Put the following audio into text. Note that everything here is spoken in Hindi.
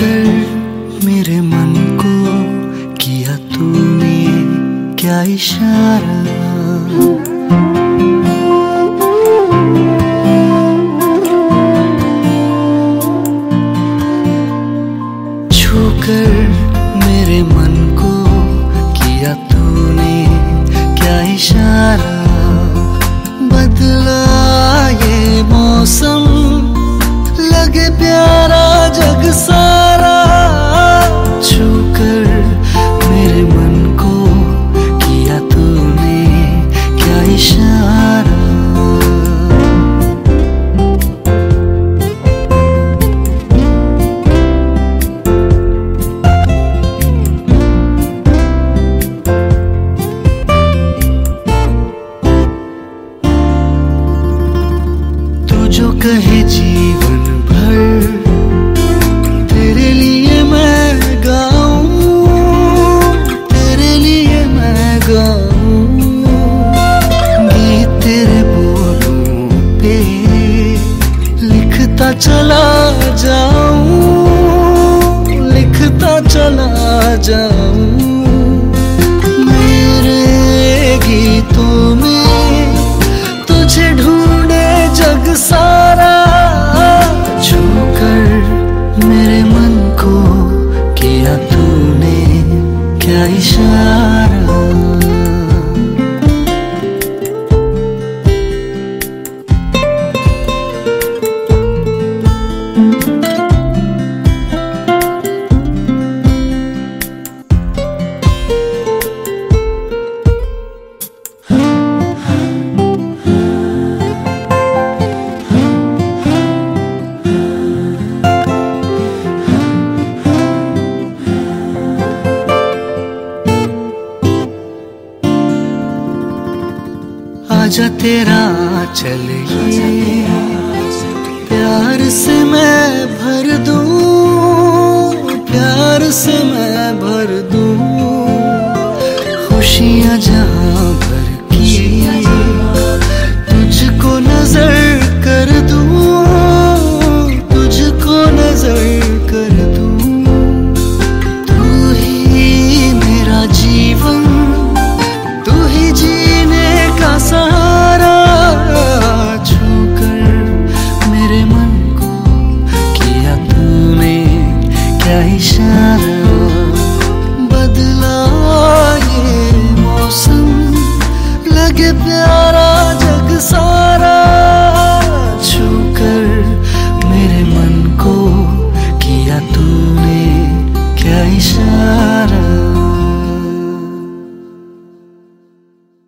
कर मेरे मन को किया तूने क्या इशारा? छू कर मेरे मन को किया तूने क्या इशारा? बदला ये मौसम, लगे प्यारा जग सा। कहे जीवन। आजा तेरा चलिए प्यार से मैं भर दूँ, प्यार से मैं भर दूँ। खुशियाँ जहाँ भर की।